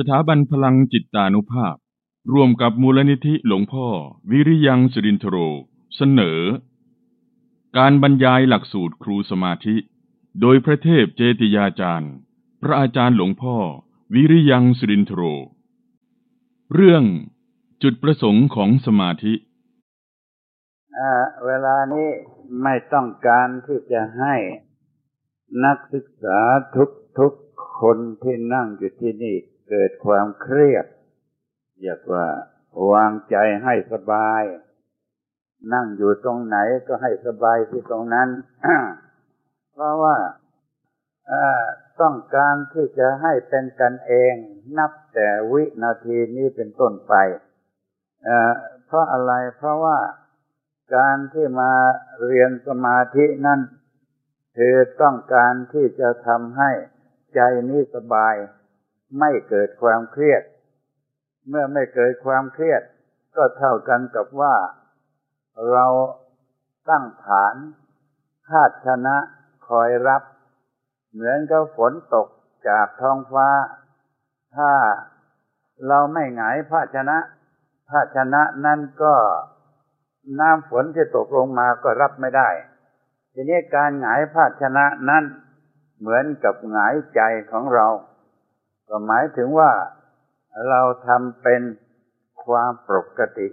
สถาบันพลังจิตตานุภาพ ร่วมกับมูลนิธิหลวงพ่อ วิริยังสิรินทโร เสนอ การบรรยายหลักสูตรครูสมาธิ โดยพระเทพเจติยาจารย์ พระอาจารย์หลวงพ่อ วิริยังสิรินทโร เรื่องจุดประสงค์ของสมาธิเวลานี้ไม่ต้องการที่จะให้นักศึกษาทุกทุกๆคนที่นั่งอยู่ที่นี่ เกิดความเครียดเรียกว่าวางใจให้สบาย นั่งอยู่ตรงไหนก็ให้สบายที่ตรงนั้น เพราะว่าต้องการที่จะให้เป็นกันเอง นับแต่วินาทีนี้เป็นต้นไปเพราะอะไรเพราะว่าการที่มาเรียนสมาธินั้นคือต้องการที่จะทำให้ใจนี้สบาย ไม่เกิดความเครียด เมื่อไม่เกิดความเครียด ก็เท่ากันกับว่า เราตั้งฐานคาดชนะคอยรับ เหมือนกับฝนตกจากท้องฟ้า ถ้าเราไม่หงายภาชนะ ภาชนะนั่นก็น้ำฝนที่ตกลงมาก็รับไม่ได้ ทีนี้การหงายภาชนะนั้นเหมือนกับหงายใจของเรา ก็หมายถึงว่าเราทำเป็นความปกติ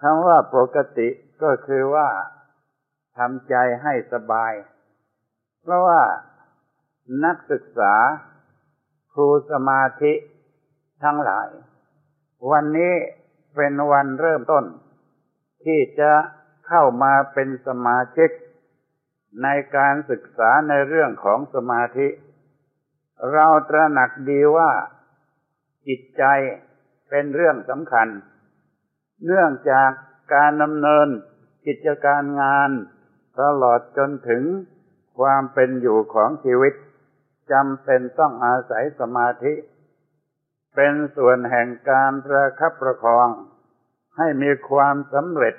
คำว่าปกติก็คือว่าทำใจให้สบาย เพราะว่านักศึกษา ครูสมาธิทั้งหลาย วันนี้เป็นวันเริ่มต้น ที่จะเข้ามาเป็นสมาชิก ในการศึกษาในเรื่องของสมาธิ เราตระหนักดีว่าจิตใจเป็นเรื่องสำคัญ เนื่องจากการดำเนินกิจการงานตลอดจนถึงความเป็นอยู่ของชีวิตจำเป็นต้องอาศัยสมาธิ เป็นส่วนแห่งการประคับประคอง ให้มีความสำเร็จ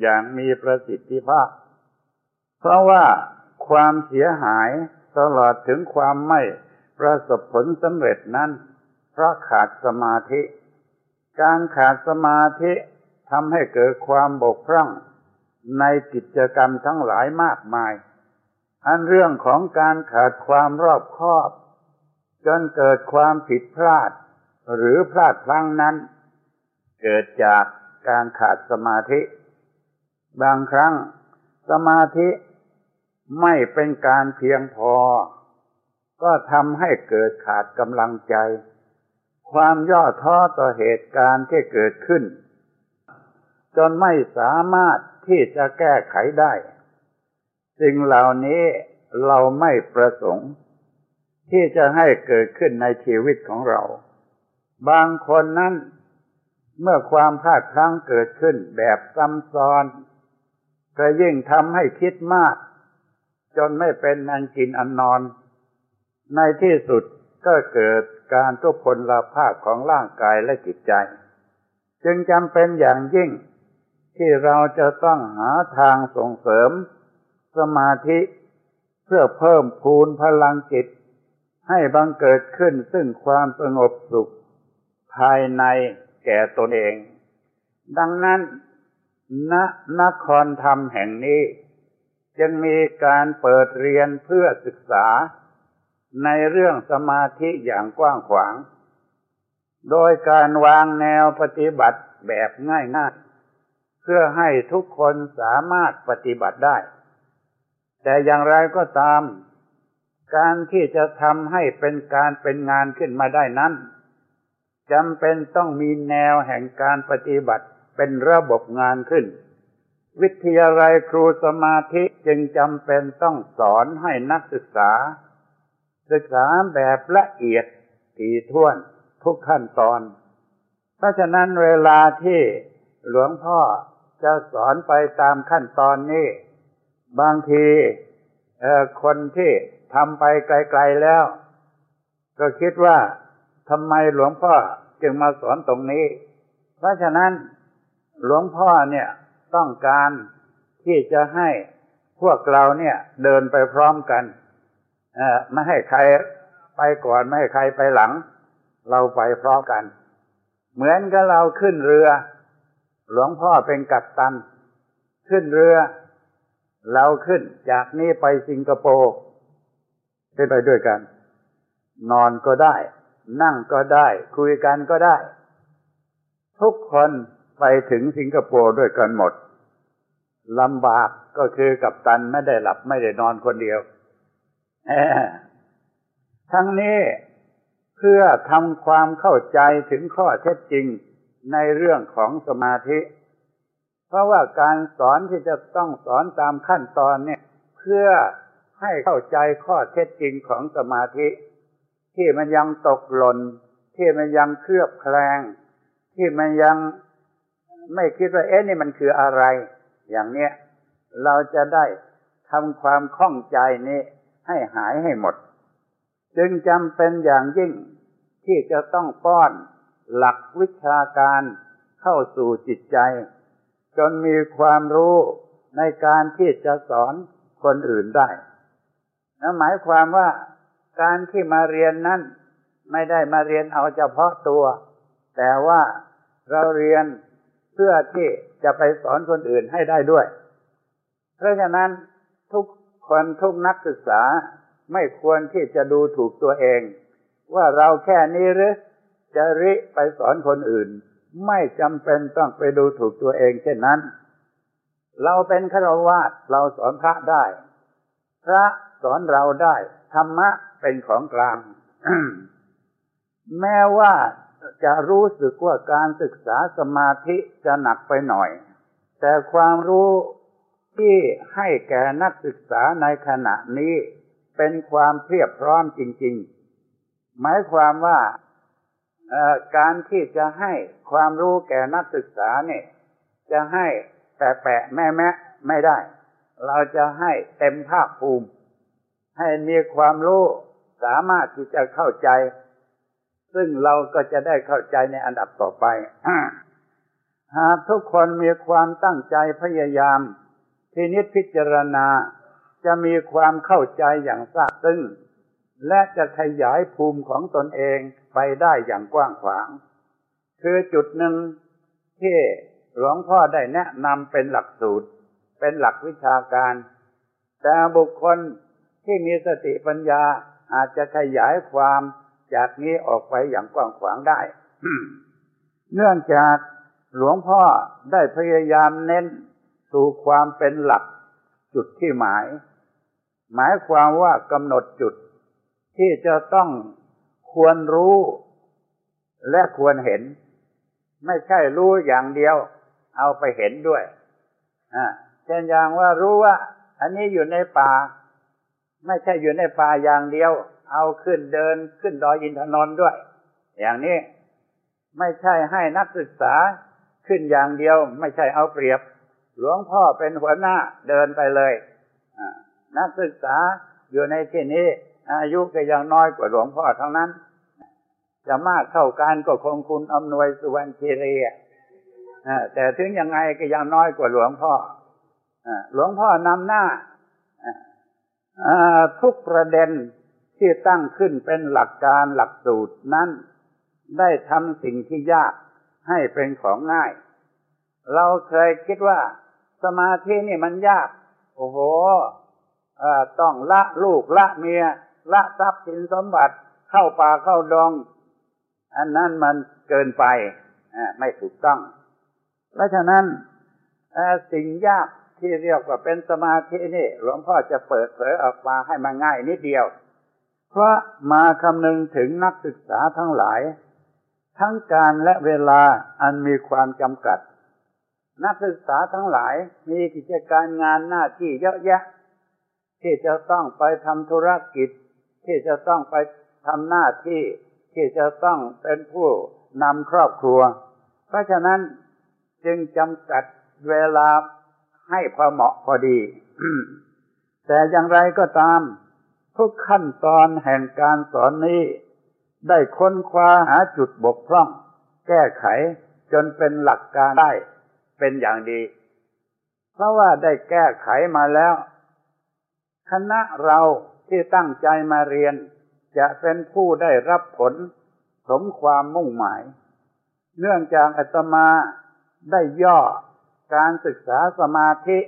อย่างมีประสิทธิภาพ เพราะว่าความเสียหายตลอดถึงความไม่ ประสบผลสำเร็จนั้น เพราะขาดสมาธิ การขาดสมาธิทำให้เกิดความบกพร่องในกิจกรรมทั้งหลายมากมาย อันเรื่องของการขาดความรอบคอบ จนเกิดความผิดพลาด หรือพลาดพลั้งนั้น เกิดจากการขาดสมาธิ บางครั้งสมาธิไม่เป็นการเพียงพอ ก็ทำให้เกิดขาดกำลังใจ ความย่อท้อต่อเหตุการณ์ที่เกิดขึ้น จนไม่สามารถที่จะแก้ไขได้ สิ่งเหล่านี้เราไม่ประสงค์ ที่จะให้เกิดขึ้นในชีวิตของเรา บางคนนั้นเมื่อความพลาดพลั้งเกิดขึ้นแบบซ้ำซ้อนก็ยิ่งทำให้คิดมาก จนไม่เป็นอันกินอันนอน ในที่สุดก็เกิดการทุพพลภาพของร่างกายและจิตใจ จึงจำเป็นอย่างยิ่ง ที่เราจะต้องหาทางส่งเสริม สมาธิ เพื่อเพิ่มพูนพลังจิต ให้บังเกิดขึ้นซึ่งความสงบสุข ภายในแก่ตนเอง ดังนั้นณนครธรรมแห่งนี้ จึงมีการเปิดเรียนเพื่อศึกษา ในเรื่องสมาธิอย่างกว้างขวาง โดยการวางแนวปฏิบัติแบบง่ายๆ เพื่อให้ทุกคนสามารถปฏิบัติได้ แต่อย่างไรก็ตาม การที่จะทำให้เป็นการเป็นงานขึ้นมาได้นั้นจำเป็นต้องมีแนวแห่งการปฏิบัติเป็นระบบงานขึ้น วิทยาลัยครูสมาธิจึงจำเป็นต้องสอนให้นักศึกษา ศึกษาแบบละเอียดถี่ถ้วนทุกขั้นตอน เพราะฉะนั้นเวลาที่หลวงพ่อจะสอนไปตามขั้นตอนนี้ บางทีคนที่ทำไปไกลๆแล้ว ก็คิดว่าทำไมหลวงพ่อจึงมาสอนตรงนี้ เพราะฉะนั้นหลวงพ่อเนี่ยต้องการที่จะให้พวกเราเนี่ยเดินไปพร้อมกัน ไม่ให้ใครไปก่อนไม่ให้ใครไปหลัง เราไปพร้อมกัน เหมือนกับเราขึ้นเรือ หลวงพ่อเป็นกัปตัน ขึ้นเรือ เราขึ้นจากนี้ไปสิงคโปร์ขึ้นไปด้วยกัน นอนก็ได้ นั่งก็ได้ คุยกันก็ได้ ทุกคนไปถึงสิงคโปร์ด้วยกันหมดลำบากก็คือกับตันไม่ได้หลับไม่ได้นอนคนเดียว ทั้งนี้เพื่อทำความเข้าใจถึงข้อเท็จจริงในเรื่องของสมาธิ เพราะว่าการสอนที่จะต้องสอนตามขั้นตอนเนี่ย เพื่อให้เข้าใจข้อเท็จจริงของสมาธิ ที่มันยังตกหล่น ที่มันยังเคลือบแคลง ที่มันยังไม่คิดว่าเอ๊ะนี่มันคืออะไร อย่างเนี้ยเราจะได้ทำความข้องใจนี้ ให้หายให้หมด จึงจำเป็นอย่างยิ่งที่จะต้องป้อนหลักวิชาการเข้าสู่จิตใจ จนมีความรู้ในการที่จะสอนคนอื่นได้นั่นหมายความว่าการที่มาเรียนนั้น ไม่ได้มาเรียนเอาเฉพาะตัว แต่ว่าเราเรียนเพื่อที่จะไปสอนคนอื่นให้ได้ด้วย เพราะฉะนั้น คนทุกนักศึกษาไม่ควรที่จะดูถูกตัวเอง ว่าเราแค่นี้หรือจะริไปสอนคนอื่น ไม่จำเป็นต้องไปดูถูกตัวเองเช่นนั้น เราเป็นฆราวาสเราสอนพระได้ พระสอนเราได้ ธรรมะเป็นของกลาง แม้ว่าจะรู้สึกว่าการศึกษาสมาธิจะหนักไปหน่อย แต่ความรู้ ที่ให้แก่นักศึกษาในขณะนี้เป็นความเพียบพร้อมจริง ๆ หมายความว่าการที่จะให้ความรู้แก่นักศึกษาเนี่ย จะให้แปะๆแม่แม่ไม่ได้ เราจะให้เต็มภาคภูมิ ให้มีความรู้สามารถที่จะเข้าใจ ซึ่งเราก็จะได้เข้าใจในอันดับต่อไป หากทุกคนมีความตั้งใจพยายาม พินิจพิจารณาจะมีความเข้าใจอย่างทราบซึ้งและจะขยายภูมิของตนเองไปได้อย่างกว้างขวาง คือจุดหนึ่งที่หลวงพ่อได้แนะนำเป็นหลักสูตร เป็นหลักวิชาการ แต่บุคคลที่มีสติปัญญาอาจจะขยายความจากนี้ออกไปอย่างกว้างขวางได้ เนื่องจากหลวงพ่อได้พยายามเน้น สู่ความเป็นหลักจุดที่หมาย หมายความว่ากำหนดจุดที่จะต้องควรรู้และควรเห็น ไม่ใช่รู้อย่างเดียว เอาไปเห็นด้วยอ่าเช่นอย่างว่ารู้ว่า อันนี้อยู่ในป่า ไม่ใช่อยู่ในป่าอย่างเดียว เอาขึ้นเดินขึ้นดอยอินทนนท์ด้วย อย่างนี้ไม่ใช่ให้นักศึกษาขึ้นอย่างเดียว ไม่ใช่เอาเปรียบ หลวงพ่อเป็นหัวหน้าเดินไปเลยนักศึกษาอยู่ในที่นี้ อายุก็ยังน้อยกว่าหลวงพ่อทั้งนั้น จะมากเท่ากันก็คงคุณอำนวยสุวรรณคีรีแต่ถึงยังไงก็ยังน้อยกว่าหลวงพ่อหลวงพ่อนำหน้าทุกประเด็นที่ตั้งขึ้นเป็นหลักการหลักสูตรนั้นได้ทำสิ่งที่ยากให้เป็นของง่าย เราเคยคิดว่า สมาธินี่มันยาก โอ้โหต้องละลูกละเมีย ละทรัพย์สินสมบัติเข้าป่าเข้าดง อันนั้นมันเกินไปไม่ถูกต้อง เพราะฉะนั้นสิ่งยากที่เรียกว่าเป็นสมาธินี่หลวงพ่อจะเปิดเผยออกมาให้มันง่ายนิดเดียว เพราะมาคำนึงถึงนักศึกษาทั้งหลาย ทั้งการและเวลาอันมีความจำกัด นักศึกษาทั้งหลายมีกิจการงานหน้าที่เยอะแยะ ที่จะต้องไปทำธุรกิจ ที่จะต้องไปทำหน้าที่ที่จะต้องเป็นผู้นำครอบครัว เพราะฉะนั้นจึงจำกัดเวลาให้พอเหมาะพอดี แต่อย่างไรก็ตาม ทุกขั้นตอนแห่งการสอนนี้ ได้ค้นคว้าหาจุดบกพร่อง แก้ไขจนเป็นหลักการได้ เป็นอย่างดี เพราะว่าได้แก้ไขมาแล้ว คณะเราที่ตั้งใจมาเรียน จะเป็นผู้ได้รับผล สมความมุ่งหมาย เนื่องจากอาตมาได้ย่อการศึกษาสมาธิ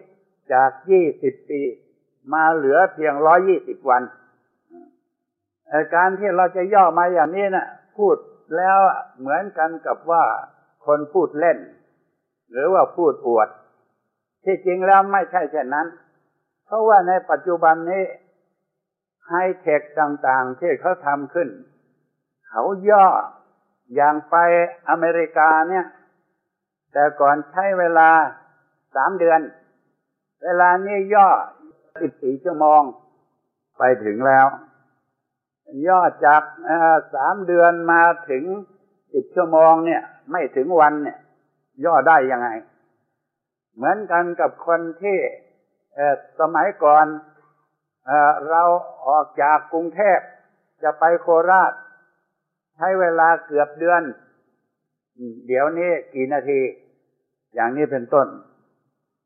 จากยี่สิบปี มาเหลือเพียงร้อยี่สิบวันการที่เราจะย่อมาอย่างนี้นะ่ะ พูดแล้วเหมือนกันกับว่าคนพูดเล่น หรือว่าพูดอวด ที่จริงแล้วไม่ใช่เช่นนั้น เพราะว่าในปัจจุบันนี้ไฮเทคต่างๆ ที่เขาทำขึ้น เขาย่ออย่างไปอเมริกาเนี่ย แต่ก่อนใช้เวลาสามเดือน เวลานี้ย่อสิบสี่ชั่วโมง ไปถึงแล้ว ย่อจากสามเดือนมาถึงสิบชั่วโมงเนี่ย ไม่ถึงวันเนี่ย ย่อได้ยังไง เหมือนกันกับคนที่สมัยก่อนเราออกจากกรุงเทพจะไปโคราช ใช้เวลาเกือบเดือน เดี๋ยวนี้กี่นาที อย่างนี้เป็นต้น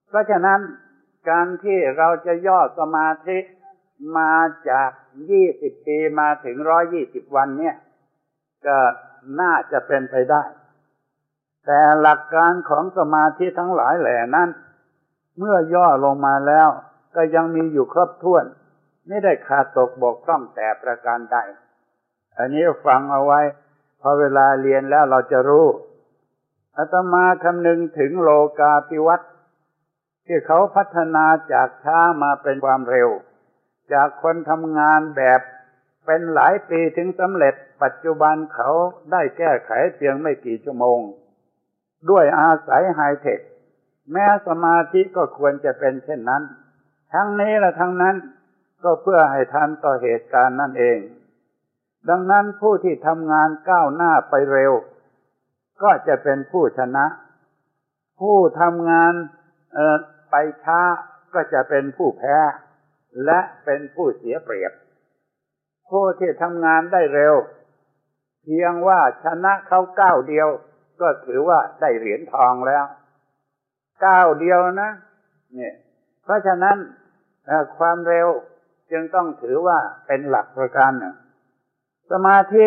เพราะฉะนั้นการที่เราจะย่อสมาธิมาจากยี่สิบปีมาถึงร้อยี่สิบวันเนี่ย ก็น่าจะเป็นไปได้ แต่หลักการของสมาธิทั้งหลายแหล่นั้น เมื่อย่อลงมาแล้ว ก็ยังมีอยู่ครบถ้วน ไม่ได้ขาดตกบกพร่องแต่ประการใด อันนี้ฟังเอาไว้ พอเวลาเรียนแล้วเราจะรู้อาตมาคำนึงถึงโลกาภิวัตน์ที่เขาพัฒนาจากช้ามาเป็นความเร็ว จากคนทำงานแบบเป็นหลายปีถึงสำเร็จปัจจุบันเขาได้แก้ไขเพียงไม่กี่ชั่วโมง ด้วยอาศัยไฮเทคแม้สมาธิก็ควรจะเป็นเช่นนั้น ทั้งนี้และทั้งนั้นก็เพื่อให้ทันต่อเหตุการณ์นั่นเอง ดังนั้นผู้ที่ทำงานก้าวหน้าไปเร็ว ก็จะเป็นผู้ชนะ ผู้ทำงานไปช้าก็จะเป็นผู้แพ้ และเป็นผู้เสียเปรียบ ผู้ที่ทำงานได้เร็ว เพียงว่าชนะเขาก้าวเดียว ก็ถือว่าได้เหรียญทองแล้วก้าวเดียวนะเนี่ยเพราะฉะนั้นความเร็วจึงต้องถือว่าเป็นหลักประการหนึ่งสมาธิ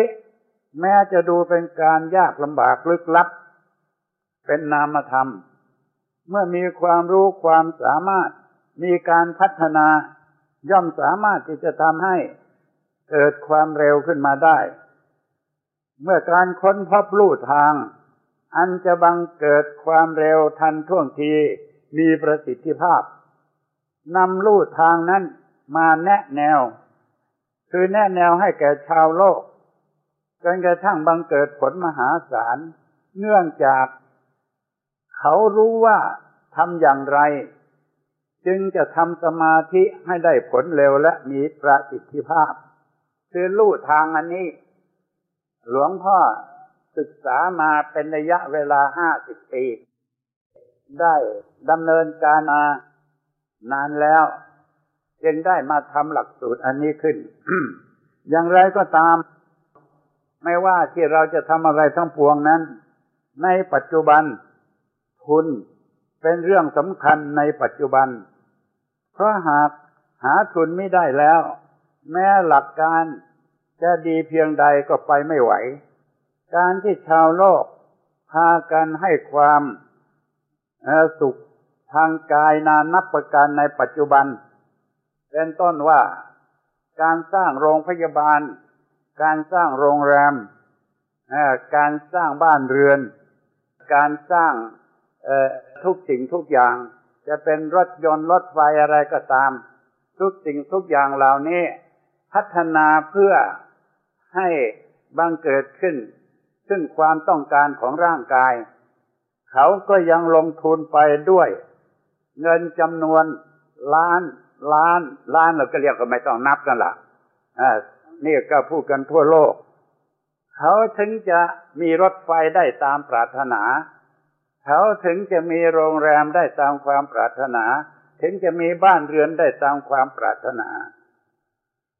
แม้จะดูเป็นการยากลำบากลึกลับ เป็นนามธรรม เมื่อมีความรู้ความสามารถมีการพัฒนา ย่อมสามารถที่จะทำให้เกิดความเร็วขึ้นมาได้ เมื่อการค้นพบลู่ทาง อันจะบังเกิดความเร็วทันท่วงทีมีประสิทธิภาพนำลู่ทางนั้นมาแนะแนว คือแนะแนวให้แก่ชาวโลกจนกระทั่งบังเกิดผลมหาศาล เนื่องจาก เขารู้ว่าทำอย่างไร จึงจะทำสมาธิให้ได้ผลเร็วและมีประสิทธิภาพ คือลู่ทางอันนี้ หลวงพ่อ ศึกษามาเป็นระยะเวลาห้าสิบปี ได้ดำเนินการมานานแล้ว จึงได้มาทำหลักสูตรอันนี้ขึ้น อย่างไรก็ตาม ไม่ว่าที่เราจะทำอะไรทั้งปวงนั้น ในปัจจุบัน ทุนเป็นเรื่องสำคัญในปัจจุบัน เพราะหากหาทุนไม่ได้แล้ว แม้หลักการจะดีเพียงใดก็ไปไม่ไหว การที่ชาวโลก พากันให้ความสุขทางกายนานนับประการในปัจจุบัน เป็นต้นว่าการสร้างโรงพยาบาล การสร้างโรงแรม การสร้างบ้านเรือน การสร้างทุกสิ่งทุกอย่าง จะเป็นรถยนต์รถไฟอะไรก็ตาม ทุกสิ่งทุกอย่างเหล่านี้ พัฒนาเพื่อให้บังเกิดขึ้น ซึ่งความต้องการของร่างกาย เขาก็ยังลงทุนไปด้วย เงินจำนวนล้าน ล้าน ล้านเราก็เรียกก็ไม่ต้องนับกันละอ่านี่ก็พูดกันทั่วโลก เขาถึงจะมีรถไฟได้ตามปรารถนา เขาถึงจะมีโรงแรมได้ตามความปรารถนา ถึงจะมีบ้านเรือนได้ตามความปรารถนา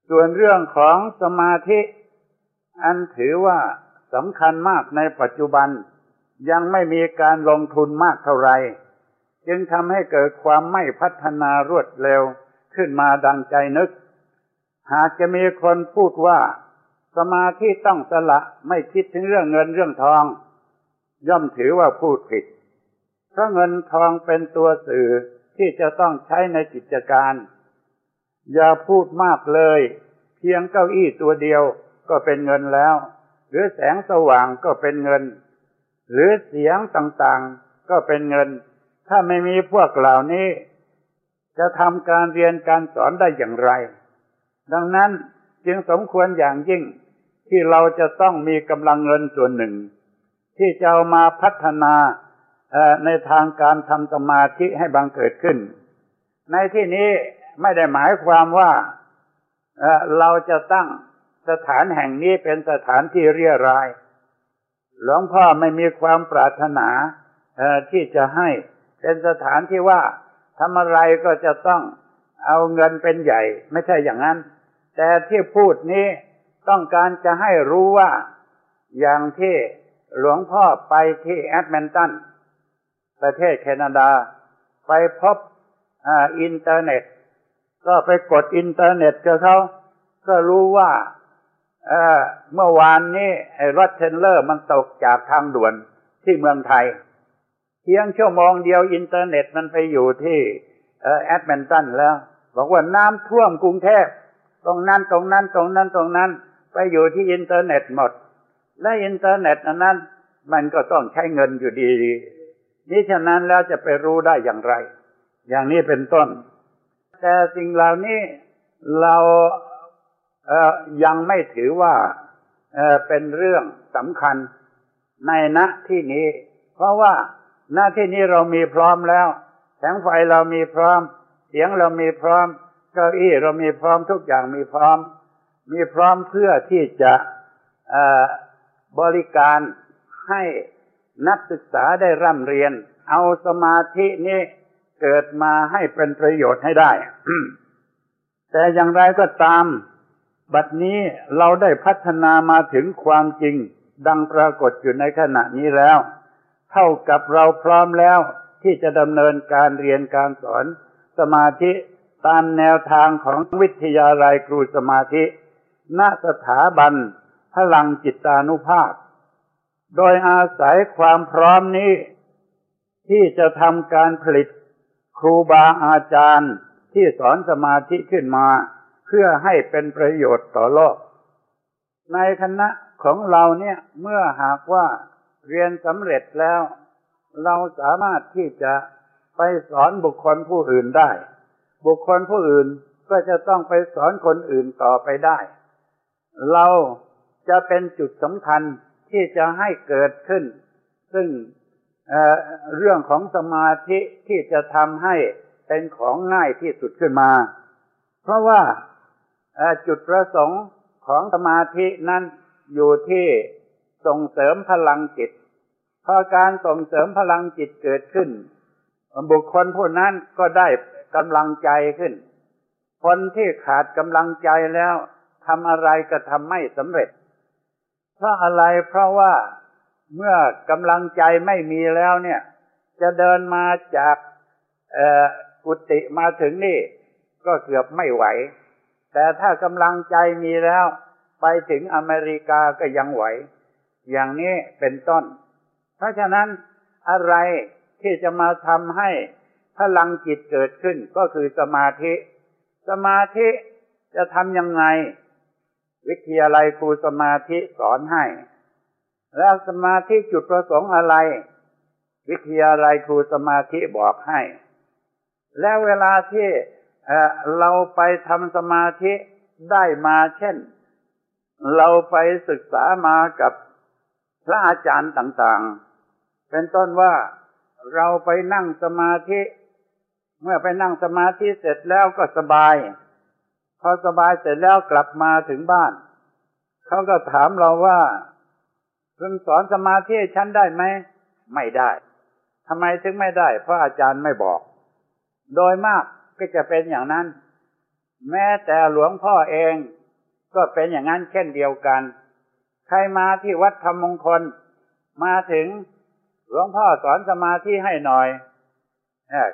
ส่วนเรื่องของสมาธิ อันถือว่า สำคัญมากในปัจจุบัน ยังไม่มีการลงทุนมากเท่าไหร่จึงทำให้เกิดความไม่พัฒนารวดเร็วขึ้นมาดังใจนึก หากจะมีคนพูดว่า สมาธิต้องสละไม่คิดถึงเรื่องเงินเรื่องทอง ย่อมถือว่าพูดผิด เพราะเงินทองเป็นตัวสื่อที่จะต้องใช้ในกิจการ อย่าพูดมากเลย เพียงเก้าอี้ตัวเดียวก็เป็นเงินแล้ว หรือแสงสว่างก็เป็นเงิน หรือเสียงต่างๆก็เป็นเงิน ถ้าไม่มีพวกเหล่านี้ จะทำการเรียนการสอนได้อย่างไร ดังนั้นจึงสมควรอย่างยิ่งที่เราจะต้องมีกำลังเงินส่วนหนึ่ง ที่จะเอามาพัฒนาในทางการทำสมาธิให้บังเกิดขึ้น ในที่นี้ไม่ได้หมายความว่าเราจะตั้ง สถานแห่งนี้เป็นสถานที่เรียราย หลวงพ่อไม่มีความปรารถนาที่จะให้ เป็นสถานที่ว่าทำอะไรก็จะต้องเอาเงินเป็นใหญ่ ไม่ใช่อย่างนั้น แต่ที่พูดนี้ต้องการจะให้รู้ว่า อย่างที่หลวงพ่อไปที่เอดมันตันประเทศแคนาดา ไปพบอินเทอร์เน็ต ก็ไปกดอินเทอร์เน็ตกับเขาก็รู้ว่า เมื่อวานนี้ไอ้รถเทรลเลอร์มันตกจากทางด่วนที่เมืองไทย เพียงชั่วโมงเดียวอินเทอร์เน็ตมันไปอยู่ที่เอดมันตันแล้ว บอกว่าน้ำท่วมกรุงเทพตรงนั้นตรงนั้นตรงนั้นตรงนั้น ไปอยู่ที่อินเทอร์เน็ตหมด และอินเทอร์เน็ตนั้น มันก็ต้องใช้เงินอยู่ดีนี่ฉะนั้นแล้วจะไปรู้ได้อย่างไร อย่างนี้เป็นต้น แต่สิ่งเหล่านี้เรา ยังไม่ถือว่าเเป็นเรื่องสำคัญในณที่นี้ เพราะว่าณที่นี้เรามีพร้อมแล้ว แสงไฟเรามีพร้อม เสียงเรามีพร้อม เก้าอี้เรามีพร้อมทุกอย่างมีพร้อม มีพร้อมเพื่อที่จะบริการให้นักศึกษาได้ร่ำเรียน เอาสมาธินี้เกิดมาให้เป็นประโยชน์ให้ได้ แต่อย่างไรก็ตาม บัดนี้เราได้พัฒนามาถึงความจริง ดังปรากฏอยู่ในขณะนี้แล้ว เท่ากับเราพร้อมแล้วที่จะดำเนินการเรียนการสอน สมาธิตามแนวทางของวิทยาลัยครูสมาธิ ณสถาบัน พลังจิตานุภาพ โดยอาศัยความพร้อมนี้ ที่จะทำการผลิต ครูบาอาจารย์ที่สอนสมาธิขึ้นมา พื่อให้เป็นประโยชน์ต่อโลก ในคณะของเราเนี่ยเมื่อหากว่าเรียนสำเร็จแล้ว เราสามารถที่จะไปสอนบุคคลผู้อื่นได้ บุคคลผู้อื่นก็จะต้องไปสอนคนอื่นต่อไปได้ เราจะเป็นจุดสำคัญที่จะให้เกิดขึ้น ซึ่งเเรื่องของสมาธิที่จะทำให้เป็นของง่ายที่สุดขึ้นมา เพราะว่า จุดประสงค์ของสมาธินั้นอยู่ที่ส่งเสริมพลังจิต พอการส่งเสริมพลังจิตเกิดขึ้น บุคคลผู้นั้นก็ได้กำลังใจขึ้น คนที่ขาดกำลังใจแล้วทำอะไรก็ทำไม่สำเร็จ เพราะอะไรเพราะว่าเมื่อกำลังใจไม่มีแล้วเนี่ย จะเดินมาจากกุฏิมาถึงนี่ ก็เกือบไม่ไหว แต่ถ้ากำลังใจมีแล้ว ไปถึงอเมริกาก็ยังไหว อย่างนี้เป็นต้น เพราะฉะนั้นอะไรที่จะมาทำให้พลังจิตเกิดขึ้นก็คือสมาธิ สมาธิจะทำยังไง วิทยาลัยครูสมาธิสอนให้ แล้วสมาธิจุดประสงค์อะไร วิทยาลัยครูสมาธิบอกให้ แล้วเวลาที่ เราไปทำสมาธิได้มาเช่น เราไปศึกษามากับพระอาจารย์ต่างๆ เป็นต้นว่าเราไปนั่งสมาธิ เมื่อไปนั่งสมาธิเสร็จแล้วก็สบาย พอสบายเสร็จแล้วกลับมาถึงบ้าน เขาก็ถามเราว่าคุณสอนสมาธิฉันได้ไหม ไม่ได้ทำไมถึงไม่ได้ เพราะอาจารย์ไม่บอก โดยมาก ก็จะเป็นอย่างนั้น แม้แต่หลวงพ่อเองก็เป็นอย่างนั้นเช่นเดียวกัน ใครมาที่วัดธรรมมงคล มาถึงหลวงพ่อสอนสมาธิให้หน่อย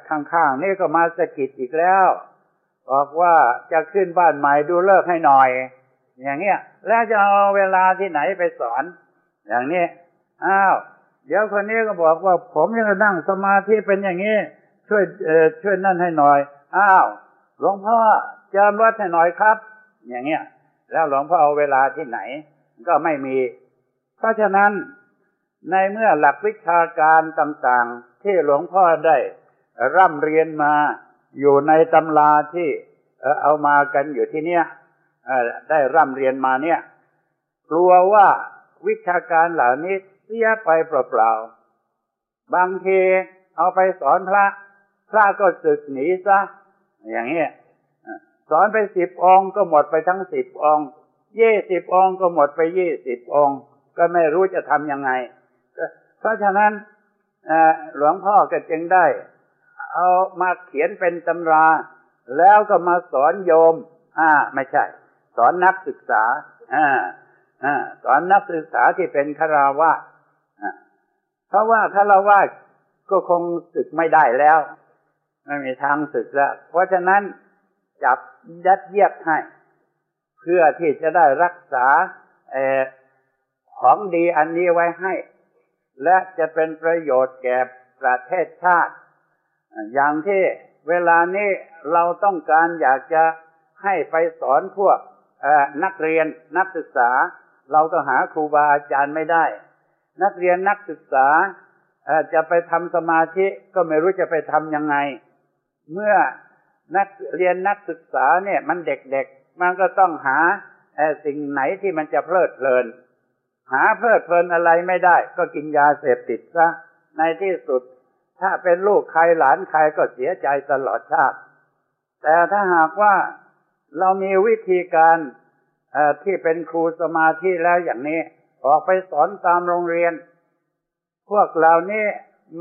ข้างๆนี่ก็มาสะกิดอีกแล้ว บอกว่าจะขึ้นบ้านใหม่ดูเลิกให้หน่อย อย่างเงี้ย แล้วจะเอาเวลาที่ไหนไปสอน อย่างนี้อ้าวเดี๋ยวคนนี้ก็บอกว่าผมยังนั่งสมาธิเป็นอย่างนี้ช่วยช่วยนั่นให้หน่อย อ้าวหลวงพ่อเจำวัดให้หน่อยครับ อย่างเงี้ย แล้วหลวงพ่อเอาเวลาที่ไหน ก็ไม่มี เพราะฉะนั้นในเมื่อหลักวิชาการต่างๆ ที่หลวงพ่อได้ร่ำเรียนมาอยู่ในตำราที่เอามากันอยู่ที่เนี้ยได้ร่ำเรียนมาเนี่ย กลัวว่าวิชาการเหล่านี้เสียไปเปล่าๆบางทีเอาไปสอนพระ พระก็สึกหนีซะ อย่างนี้สอนไปสิบองก็หมดไปทั้งสิบองยี่สิบองก็หมดไปยี่สิบองก็ไม่รู้จะทำยังไง เพราะฉะนั้นหลวงพ่อก็จึงได้ เอามาเขียนเป็นตำรา แล้วก็มาสอนโยม อ่า ไม่ใช่ สอนนักศึกษา อ่าสอนนักศึกษาที่เป็นคาราวาสเพราะว่าคาราวาสก็คงศึกไม่ได้แล้ว ไม่มีทางศึกแล้ว เพราะฉะนั้นจับยัดเยียดให้ เพื่อที่จะได้รักษาของดีอันนี้ไว้ให้ และจะเป็นประโยชน์แก่ประเทศชาติ อย่างที่เวลานี้เราต้องการอยากจะให้ไปสอนพวกนักเรียนนักศึกษา เราก็หาครูบาอาจารย์ไม่ได้ นักเรียนนักศึกษาจะไปทำสมาธิก็ไม่รู้จะไปทำยังไง เมื่อนักเรียนนักศึกษาเนี่ย มันเด็กๆ มันก็ต้องหาสิ่งไหนที่มันจะเพลิดเพลิน หาเพลิดเพลินอะไรไม่ได้ ก็กินยาเสพติดซะในที่สุด ถ้าเป็นลูกใครหลานใครก็เสียใจตลอดชาติ แต่ถ้าหากว่าเรามีวิธีการที่เป็นครูสมาธิแล้วอย่างนี้ ออกไปสอนตามโรงเรียน พวกเหล่านี้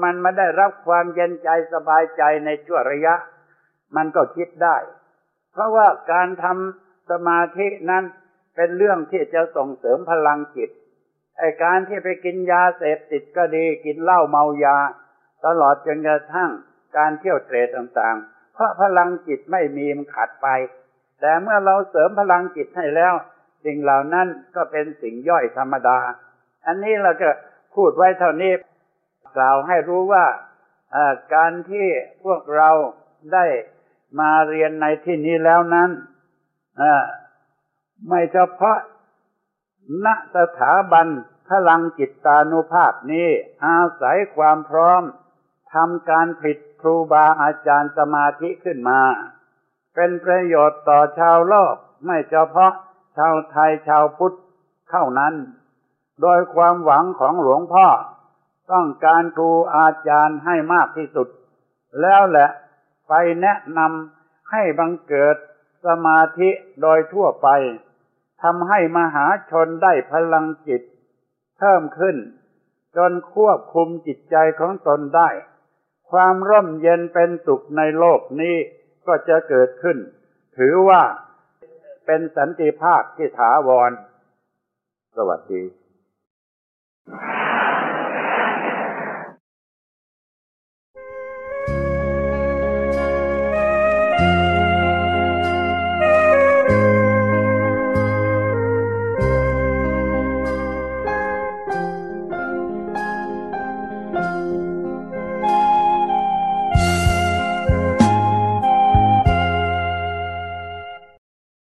มันมาได้รับความเย็นใจสบายใจในชั่วระยะ มันก็คิดได้ เพราะว่าการทำสมาธินั้นเป็นเรื่องที่จะส่งเสริมพลังจิตไอการที่ไปกินยาเสพติดก็ดีกินเหล้าเมายา ตลอดจนกระทั่งการเที่ยวเตรต่างๆ เพราะพลังจิตไม่มีมันขาดไป แต่เมื่อเราเสริมพลังจิตให้แล้ว สิ่งเหล่านั้นก็เป็นสิ่งย่อยธรรมดา อันนี้เราก็พูดไว้เท่านี้ กล่าวให้รู้ว่าการที่พวกเราได้มาเรียนในที่นี้แล้วนั้นไม่เฉพาะณสถาบันพลังจิตตานุภาพนี้อาศัยความพร้อมทำการผิดครูบาอาจารย์สมาธิขึ้นมา เป็นประโยชน์ต่อชาวโลก ไม่เฉพาะชาวไทยชาวพุทธเท่านั้น โดยความหวังของหลวงพ่อ ต้องการครูอาจารย์ให้มากที่สุด แล้วแหละไปแนะนำให้บังเกิดสมาธิโดยทั่วไปทำให้มหาชนได้พลังจิต เพิ่มขึ้น จนควบคุมจิตใจของตนได้ ความร่มเย็นเป็นสุขในโลกนี้ก็จะเกิดขึ้น ถือว่าเป็นสันติภาพที่ถาวร สวัสดี